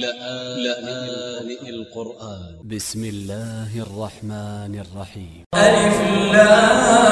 لآن القرآن. ب س م ا ل ل ه ا ل ر ح م ن ا ل ر ح ي م أ ل ل ا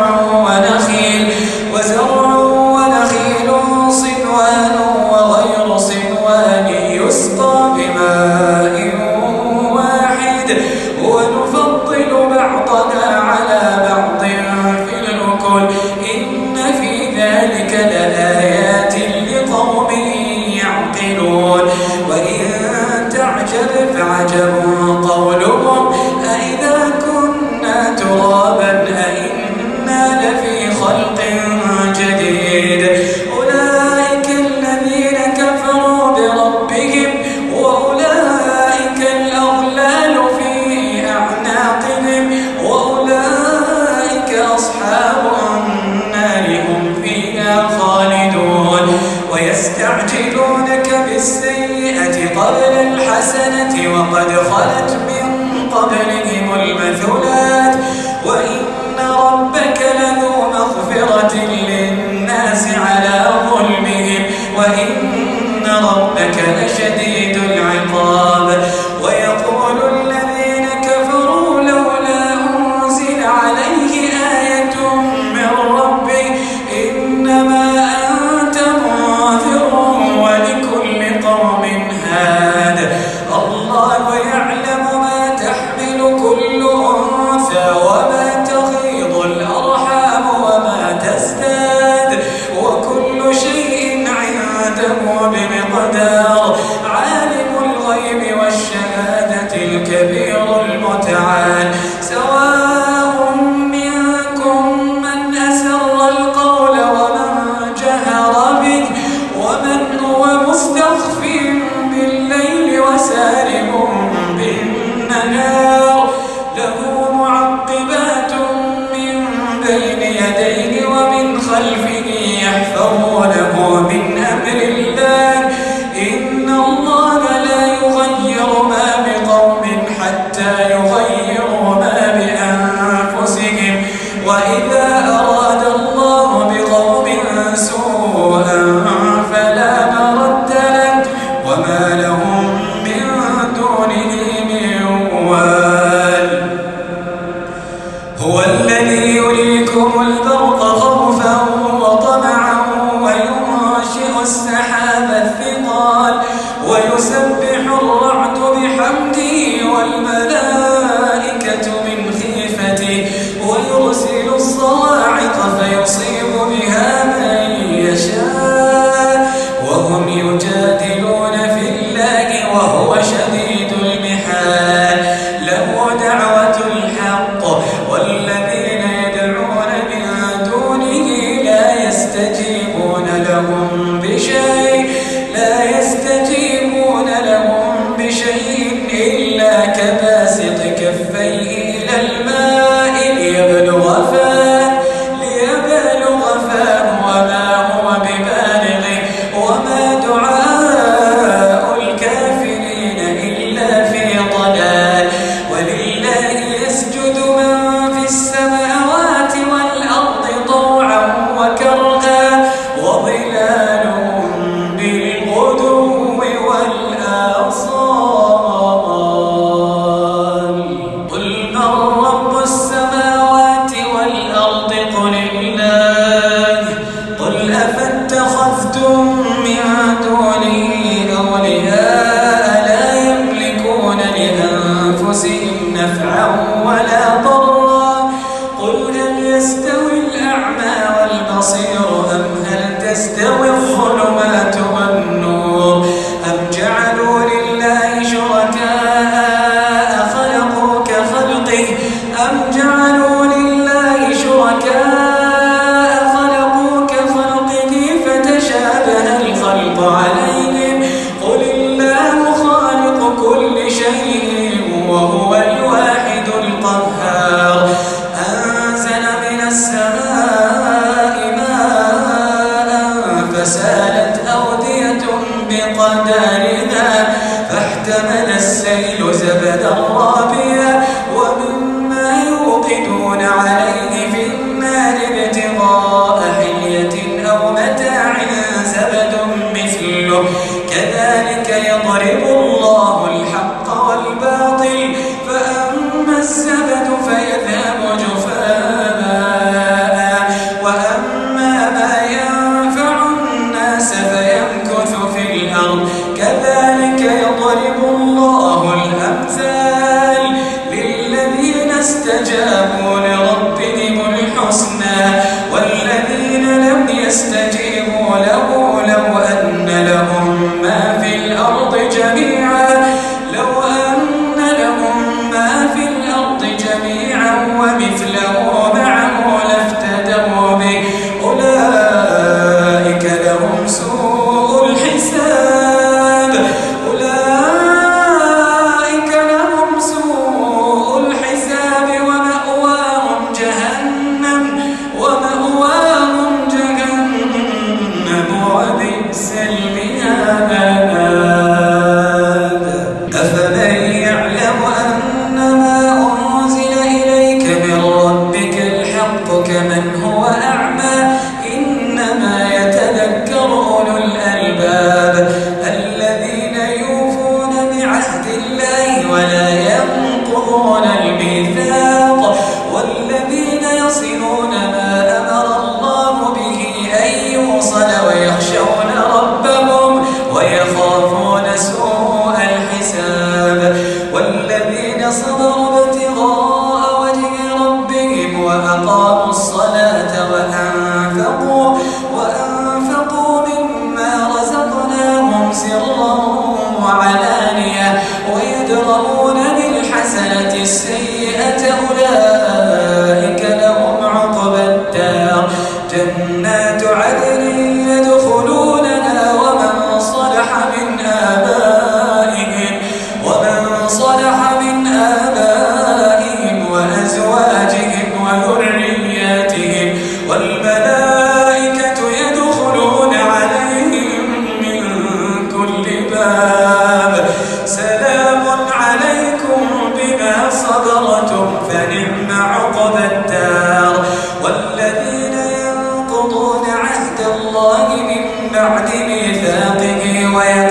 الحسنة وقد خلت من قبلهم المثلات. وإن ربك لذو مغفرة للناس على ظلمهم. وإن ربك لشديد وإذا كباسط كفيه إلى الماء. Senhor. الآخرة إلا متاع ويقول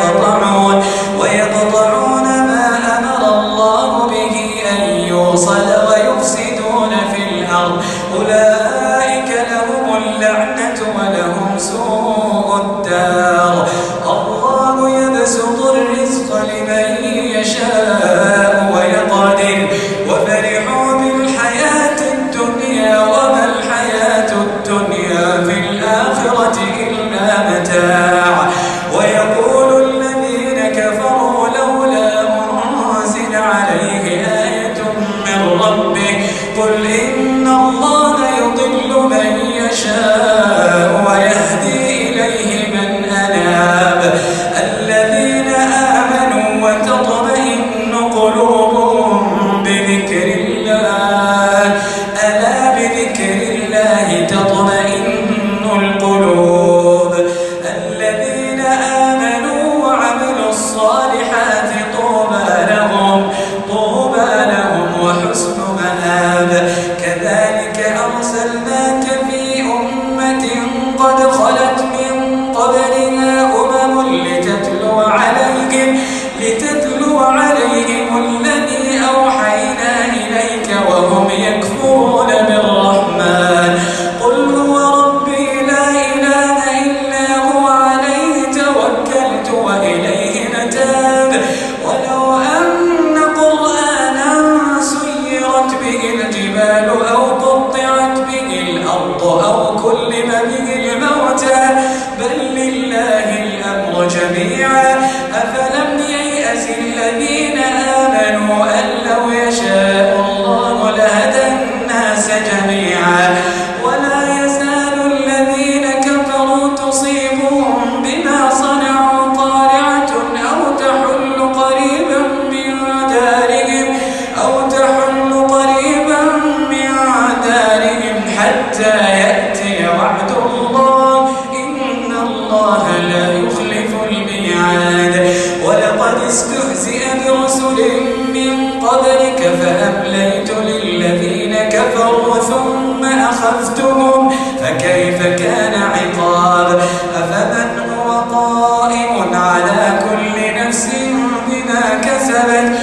bebé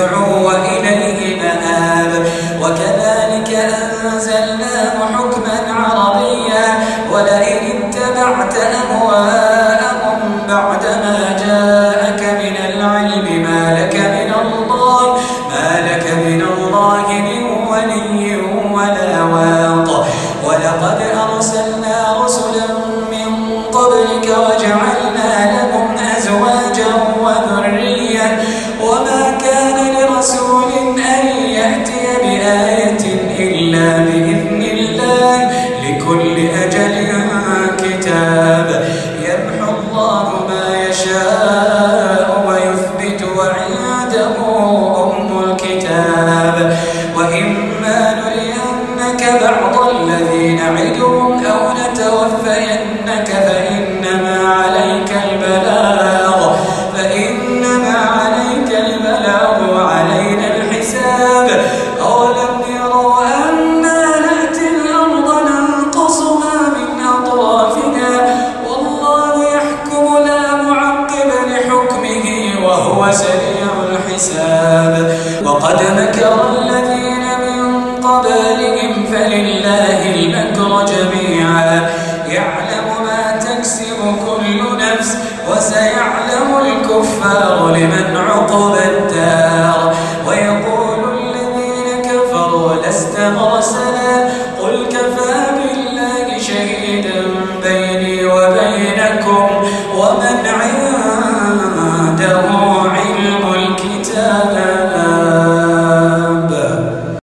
يدعو وإليه مآب. وكذلك أنزلناه حكما عربيا. ولئن اتبعت أهواءهم الأمر جميعا. يعلم ما تكسب كل نفس وسيعلم الكفار لمن عقبا